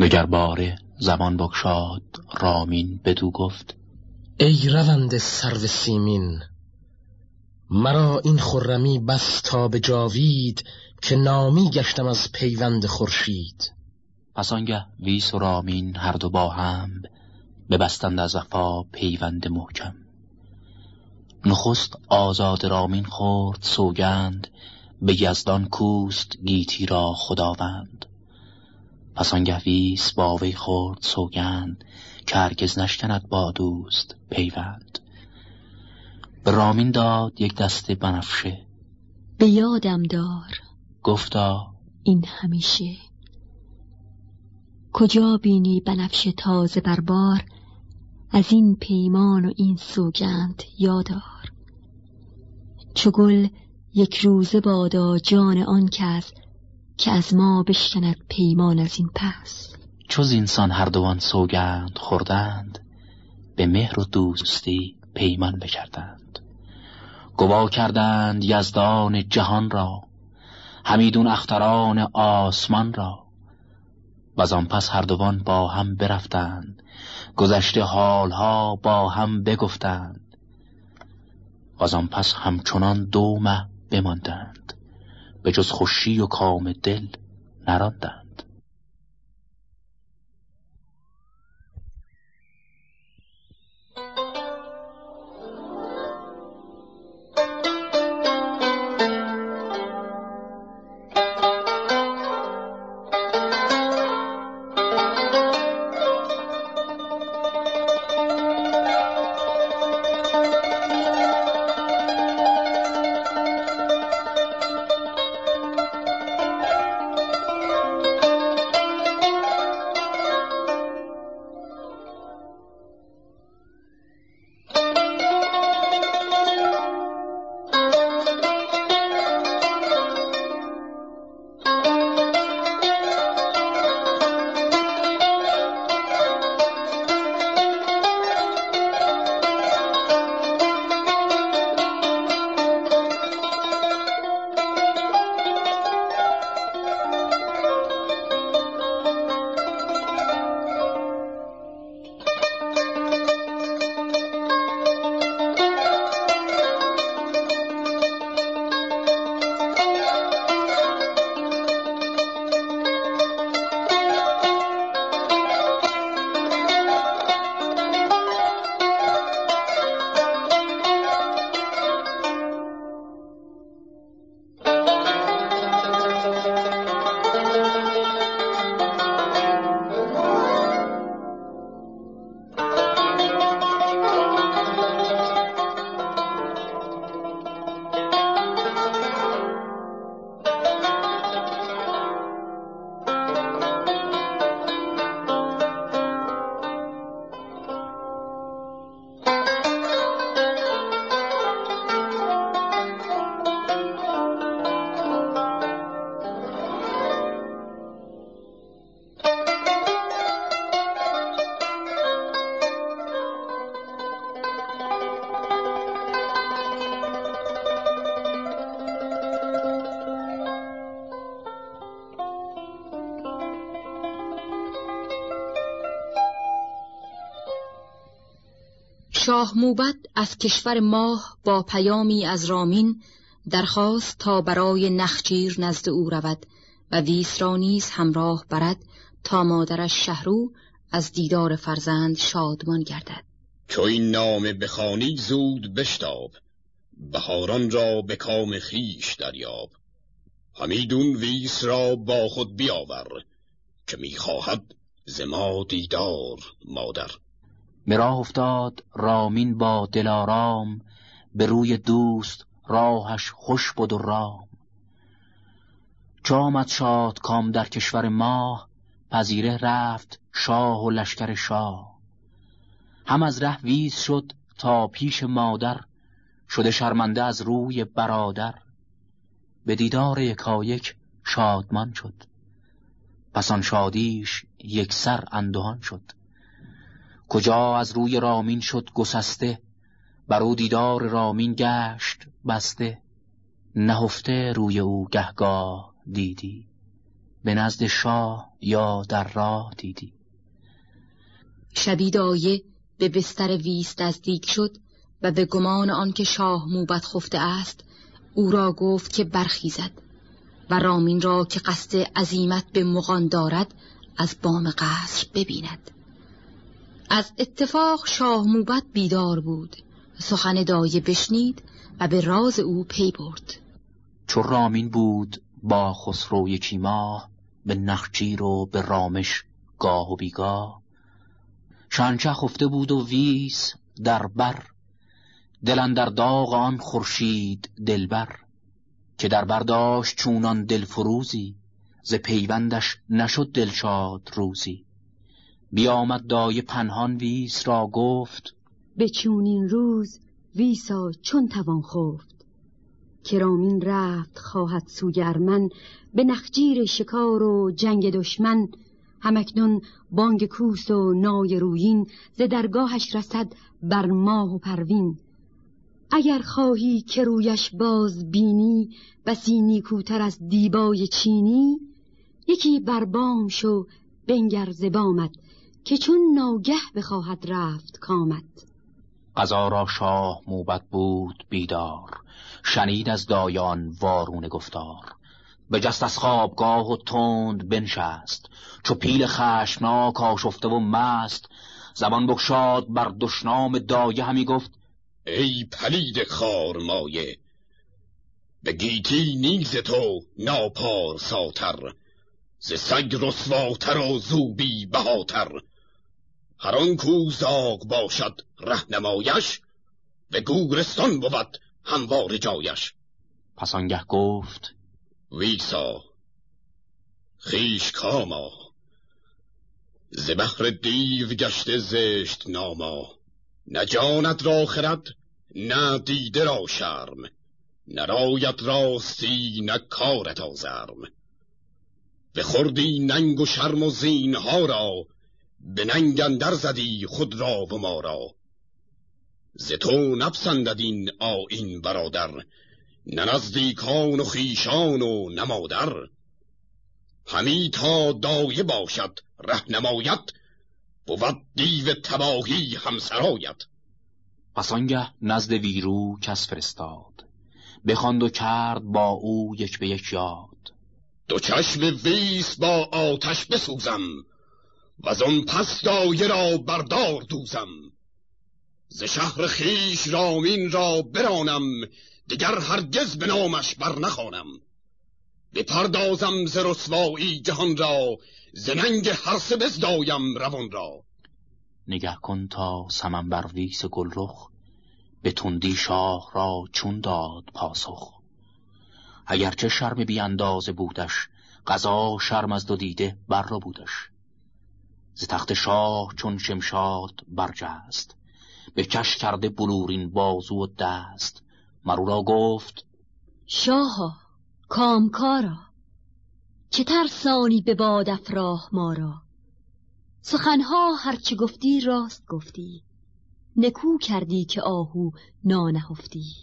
دگر باره زبان بکشاد رامین بدو گفت ای روند سرو سیمین مرا این خرمی بس تا به جاوید که نامی گشتم از پیوند خورشید. پس آنگه ویس و رامین هر دو با هم ببستند از وفا پیوند محکم. نخست آزاد رامین خورد سوگند به یزدان کوست گیتی را خداوند. پس آنگه ویس با وی خورد سوگند که هرگز نشکند با دوست پیوند. به رامین داد یک دست بنفشه. به یادم دار. گفتا این همیشه. کجا بینی بنفشه تازه بر بار؟ از این پیمان و این سوگند یادار. چو گل یک روزه بادا جان آن کس که از ما بشکند پیمان از این پس. چو اینسان هر دوان سوگند خوردند به مهر و دوستی پیمان بکردند. گوا کردند یزدان جهان را همیدون اختران آسمان را. و آن پس هر دوان با هم برفتند گذشته حالها با هم بگفتند. و آن پس همچنان دو مه بماندند. به جز خوشی و کام دل نراندند شاه موبت از کشور ماه با پیامی از رامین درخواست تا برای نخجیر نزد او رود و ویس را نیز همراه برد تا مادرش شهرو از دیدار فرزند شادمان گردد. چو این نام بخوانی زود بشتاب بهاران را به کام خیش دریاب. همیدون ویس را با خود بیاور که می‌خواهد ز ما دیدار مادر. به راه افتاد رامین با دلارام به روی دوست راهش خوش بود و رام. چو آمد شاد کام در کشور ماه پذیره رفت شاه و لشکر شاه. هم از ره ویز شد تا پیش مادر شده شرمنده از روی برادر. به دیدار یکایک شادمان شد. پس آن شادیش یک سر اندوهان شد. کجا از روی رامین شد گسسته؟ بر او دیدار رامین گشت بسته. نهفته روی او گهگاه دیدی. به نزد شاه یا در راه دیدی. شبی دایه به بستر ویس نزدیک شد و به گمان آنکه شاه موبت خفته است او را گفت که برخیزد و رامین را که قصد عزیمت به مغان دارد از بام قصر ببیند. از اتفاق شاه موبت بیدار بود. سخن دایه بشنید و به راز او پی برد. چو رامین بود با خسرو یکی ماه به نخچیر و به رامش گاه و بیگاه. شانچه خفته بود و ویس در بر دلن در داغ آن خورشید دلبر. که در برداشت چونان دلفروزی ز پیوندش نشد دلشاد روزی. بیامد دای پنهان ویس را گفت به چونین روز ویسا چون توان خفت. کرامین رفت خواهد سوی ارمن به نخجیر شکار و جنگ دشمن. همکنون بانگ کوس و نای رویین ز درگاهش رسد بر ماه و پروین. اگر خواهی که رویش باز بینی بسی نیکوتر از دیبای چینی. یکی بربام شو بنگر زبامد که چون ناگه بخواهد رفت کامد قضا را شاه موبت بود بیدار شنید از دایان وارون گفتار. جست از خوابگاه و تند بنشست چو پیل خشمناک آشفته و مست. زبان بگشاد بر دشنام دایه همی گفت ای پلید خار مایه به گیتی نیز تو ناپار ساتر. ز سگ رسواتر و زوبی بهاتر. هر آن کوزاق باشد رهنمایش به گورستان بود هموار جایش. پس آنگه گفت ویسا خیش کاما ز بحر دیو گشته زشت ناما نه جانت را خرد نه دیده را شرم نه رایت راستی نه کارت آزرم. به خوردی ننگ و شرم و زینها را به ننگ اندر زدی خود را و ما را. ز تو نپسندد این آین برادر نه نزدیکان و خیشان و نمادر همی تا دایه باشد رهنمایت بود دیو تباهی همسرایت. پس آنگه نزد ویرو کس فرستاد بخواند و کرد با او یک به یک یاد. دو چشم ویس با آتش بسوزم و از آن پس دایه را بردار دوزم. ز شهر خیش رامین را برانم دگر هرگز به نامش بر نخوانم بپردازم ز رسوایی جهان را ز ننگ سه بزدایم روان را. نگه کن تا سمن بر ویس گلرخ به تندی شاه را چون داد پاسخ. اگرچه شرم بی اندازه بودش قضا شرم از دو دیده بر بودش ز تخت شاه چون شمشاد برجست. به کش کرده بلورین بازو و دست. مرو را گفت شاها کامکارا چه ترسانی به باد افراه ما را. سخنها هرچه گفتی راست گفتی. نکو کردی که آهو نانهفتی.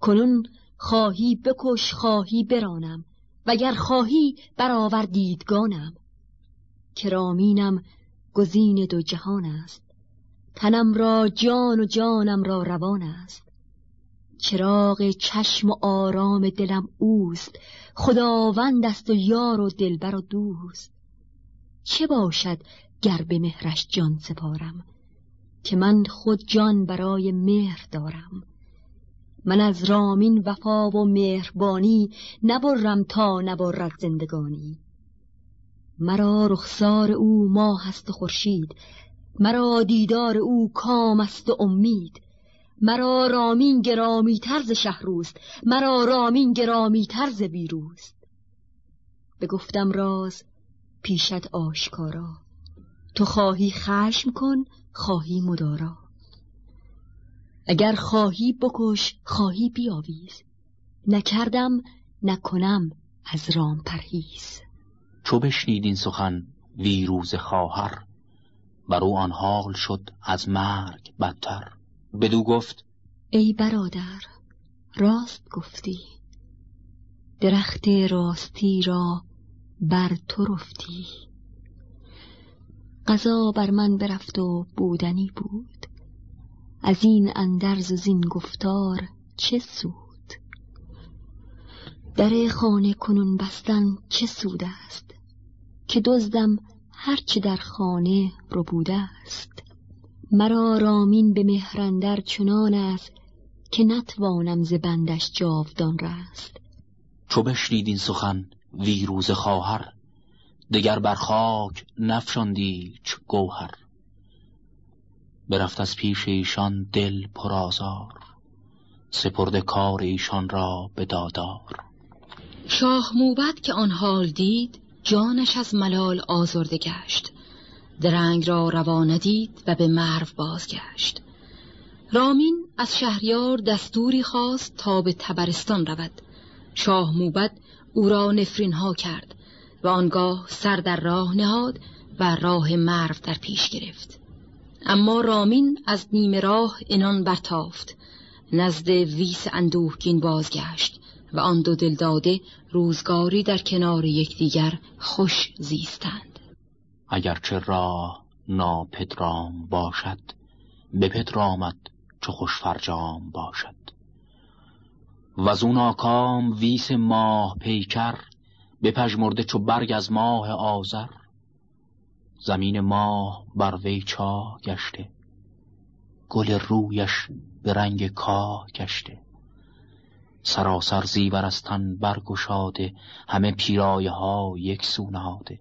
کنون خواهی بکش خواهی برانم. وگر خواهی برآور دیدگانم. کرامینم گزین دو جهان است. تنم را جان و جانم را روان است. چراغ چشم و آرام دلم اوست. خداوند است و یار و دلبر و دوست. چه باشد گر به مهرش جان سپارم؟ که من خود جان برای مهر دارم. من از رامین وفا و مهربانی نبرم تا نبرد زندگانی. مرا رخسار او ماه است و خورشید. مرا دیدار او کام است و امید. مرا رامین گرامی ترز شهروست مرا رامین گرامی ترز بیروست گفتم راز پیشت آشکارا. تو خواهی خشم کن خواهی مدارا. اگر خواهی بکش خواهی بیاویز. نکردم نکنم از رام پرهیز. چو بشنید این سخن ویروز خواهر. بر او آن حال شد از مرگ بدتر. بدو گفت ای برادر راست گفتی. درخت راستی را بر تو رفتی. قضا بر من برفت و بودنی بود. از این اندرز و زین گفتار چه سود؟ در خانه کنون بستن چه سود است؟ که دزدم هرچه در خانه رو بوده است. مرا رامین به مهرندر چنان است که نتوانم ز بندش جاودان رست. چو بشنید این سخن ویروز خواهر دگر بر خاک نفشاندی گوهر. برفت از پیش ایشان دل پرازار سپرده کار ایشان را به دادار. شاه موبت که آن حال دید جانش از ملال آزرده گشت. درنگ را روانه دید و به مرو بازگشت. رامین از شهریار دستوری خواست تا به تبرستان رود. شاه موبد او را نفرین ها کرد و آنگاه سر در راه نهاد و راه مرو در پیش گرفت. اما رامین از نیمه راه انان برتافت. نزد ویس اندوهگین بازگشت. و آن دو دلداده روزگاری در کنار یکدیگر خوش زیستند. اگرچه راه ناپدرام باشد به پدرامد چو خوش فرجام باشد. و از اون آکام ویس ماه پیکر بپژمرده چو برگ از ماه آذر. زمین ماه بر وی چاه گشته گل رویش به رنگ کاه گشته. سراسر تن برگشاده همه پیرایه ها یک سو نهاده.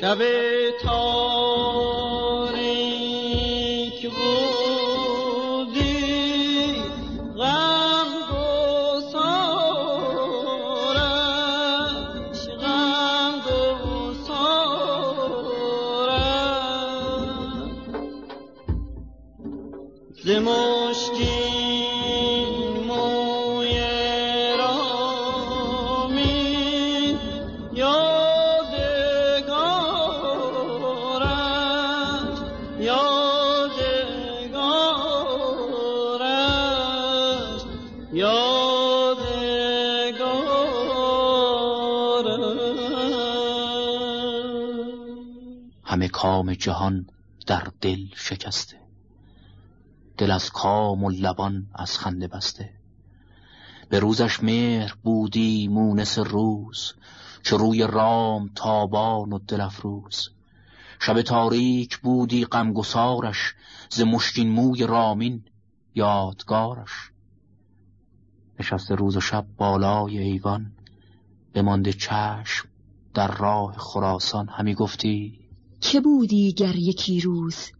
شب تاریک کام جهان در دل شکسته. دل از کام و لبان از خنده بسته. به روزش مهر بودی مونس روز چه روی رام تابان و دل افروز. شب تاریک بودی غمگسارش ز مشکین موی رامین یادگارش. نشسته روز و شب بالای ایوان بمانده چشم در راه خراسان. همی گفتی چه بودی گر یکی روز؟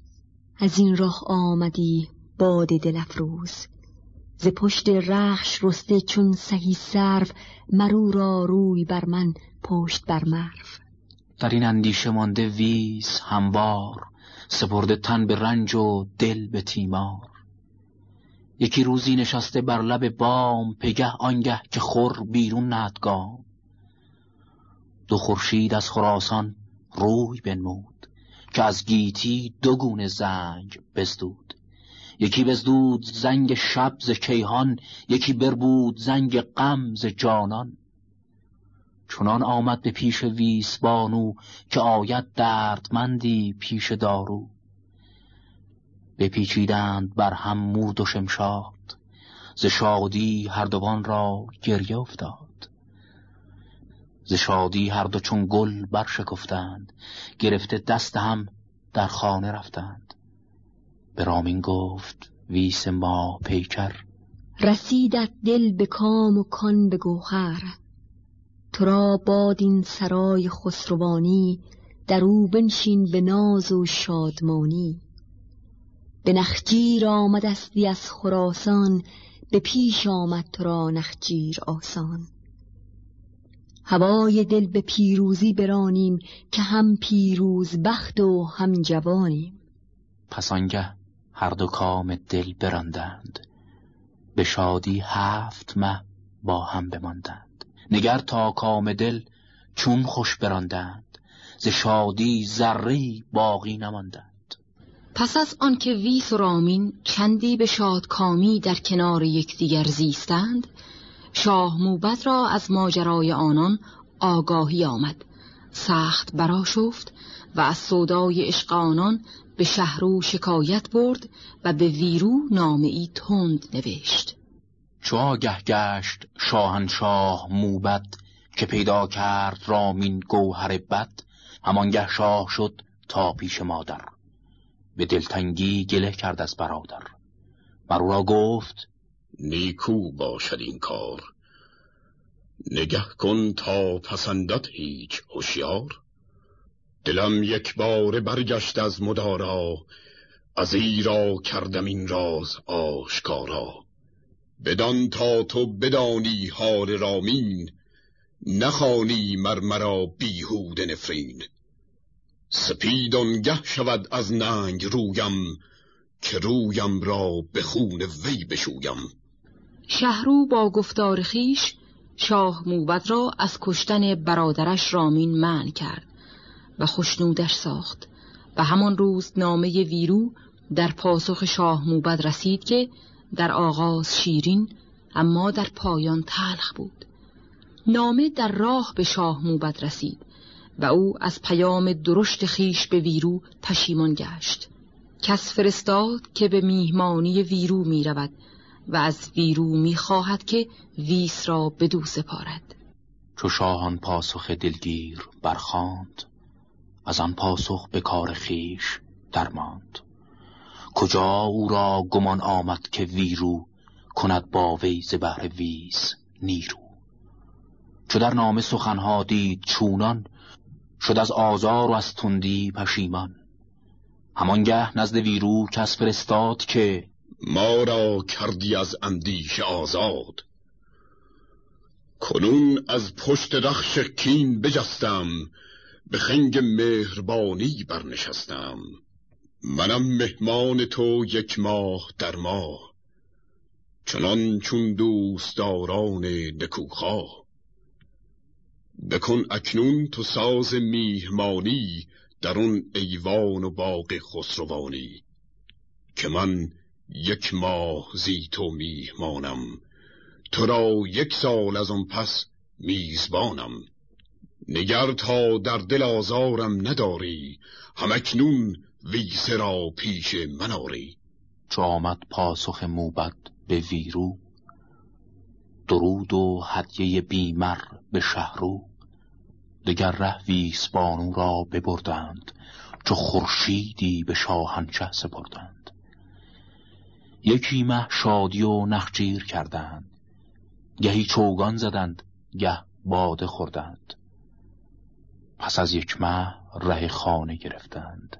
از این راه آمدی باد دل افروز. ز پشت رخش رسته چون سهی سرو مرو را روی بر من پشت بر مرو. در این اندیشه مانده ویز هموار سپرده تن به رنج و دل به تیمار. یکی روزی نشسته بر لب بام پگه آنگه که خور بیرون ندگام دو خورشید از خراسان روی بنمود که از گیتی دو گونه زنگ بزدود. یکی بزدود زنگ شب ز کیهان یکی بربود زنگ غم ز جانان. چنان آمد به پیش ویسبانو که آید دردمندی پیش دارو. بپیچیدند بر هم مورد و شمشاد ز شادی هر دوان را گریه افتاد. ز شادی هر دو چون گل برشکفتند گرفته دست هم در خانه رفتند. به رامین گفت ویس ما پیکر. رسیدت دل به کام و کان به گوهر. تو را باد این سرای خسروانی در او بنشین به ناز و شادمانی. به نخجیر آمدستی از خراسان به پیش آمد تو را نخجیر آسان. هوای دل به پیروزی برانیم که هم پیروز بخت و هم جوانیم. پس آنگه هر دو کام دل براندند به شادی هفت مه با هم بماندند. نگر تا کام دل چون خوش براندند. ز شادی ذره باقی نماندند. پس از آنکه ویس و رامین چندی به شادکامی در کنار یکدیگر زیستند شاه موبد را از ماجرای آنان آگاهی آمد. سخت براشفت و از سودای عشق آنان به شهرو شکایت برد و به ویرو نامه تند نوشت. چو آگه گشت شاهنشاه موبد که پیدا کرد رامین گوهر بد همانگه شاه شد تا پیش مادر. به دلتنگی گله کرد از برادر. مرو را گفت نیکو باشد این کار. نگه کن تا پسندت هیچ هوشیار. دلم یک بار برگشت از مدارا از ایرا کردم این راز آشکارا. بدان تا تو بدانی حال رامین نخانی مرمرا بیهود نفرین. سپید آنگه شود از ننگ رویم که رویم را به خون وی بشویم. شهرو با گفتار خیش شاه موبد را از کشتن برادرش رامین منع کرد و خشنودش ساخت. و همان روز نامه ویرو در پاسخ شاه موبد رسید که در آغاز شیرین اما در پایان تلخ بود. نامه در راه به شاه موبد رسید و او از پیام درشت خیش به ویرو پشیمان گشت. کس فرستاد که به میهمانی ویرو می رود و از ویرو می خواهد که ویس را بدو سپارد. چو شاهان پاسخ دلگیر برخاند از آن پاسخ به کار خیش درماند. کجا او را گمان آمد که ویرو کند با وی ز بهر ویس نیرو؟ چو در نامه سخنها دید چونان شد از آزار و از تندی پشیمان. همانگه نزد ویرو کس فرستاد که ما را کردی از اندیش آزاد. کنون از پشت رخش کین بجستم به خنگ مهربانی برنشستم. منم مهمان تو یک ماه در ماه چنان چون دوستداران نکوخواه. بکن اکنون تو ساز میهمانی در اون ایوان و باغ خسروانی که من یک ماه زی تو میهمانم. تو را یک سال از آن پس میزبانم. نگر تا در دل آزارم نداری همکنون ویسه را پیش من آری چو آمد پاسخ موبد به ویرو. درود و هدیه بیمر به شهرو. دگر ره ویسبانو را ببردند. چو خورشیدی به شاهنشه سپردند. یکی مه شادی و نخجیر کردند. گهی چوگان زدند گه باده خوردند. پس از یک ماه ره خانه گرفتند.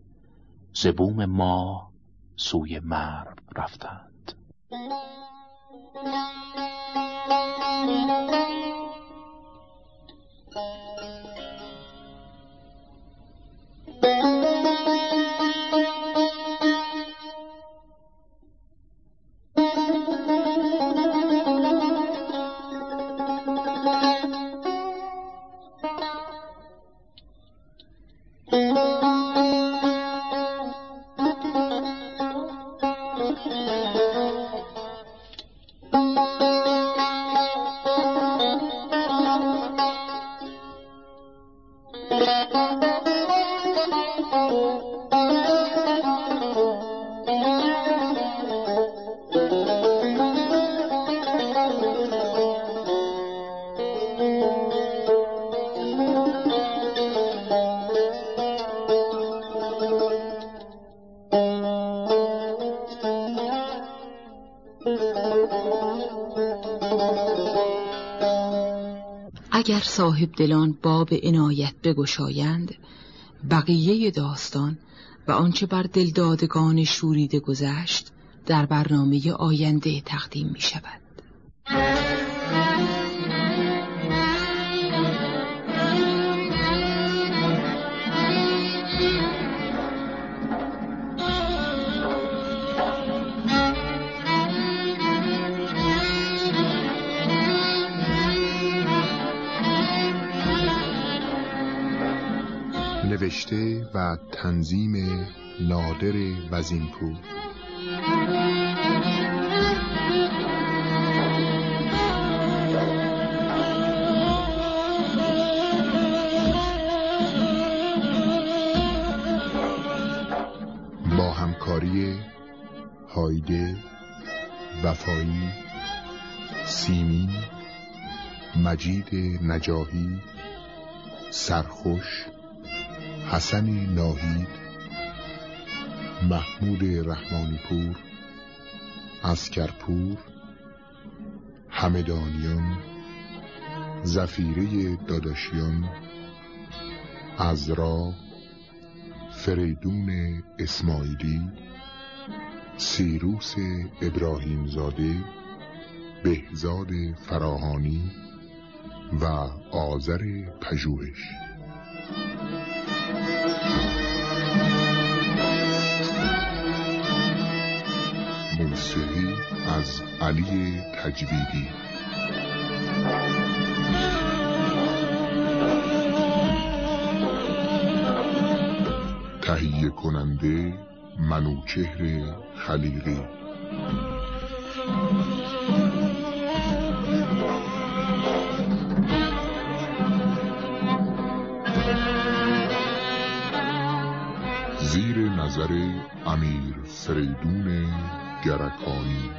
زبوم ما سوی مرو رفتند. اگر صاحب دلان باب عنایت بگشایند بقیه داستان و آنچه بر دلدادگان شوریده گذشت در برنامه آینده تقدیم می شود. نوشته و تنظیم نادر وزینپور. با همکاری هایده وفایی سیمین مجید نجاهی سرخوش حسن ناهید محمود رحمانی پور اسکرپور همدانیان زفیره داداشیان ازرا فریدون اسماعیلی سیروس ابراهیم زاده بهزاد فراهانی و آذر پژوهش. موسیقی از علی تجویدی. تهیه کننده منوچهر خلیقی. زیر نظر امیر فریدون گرکانی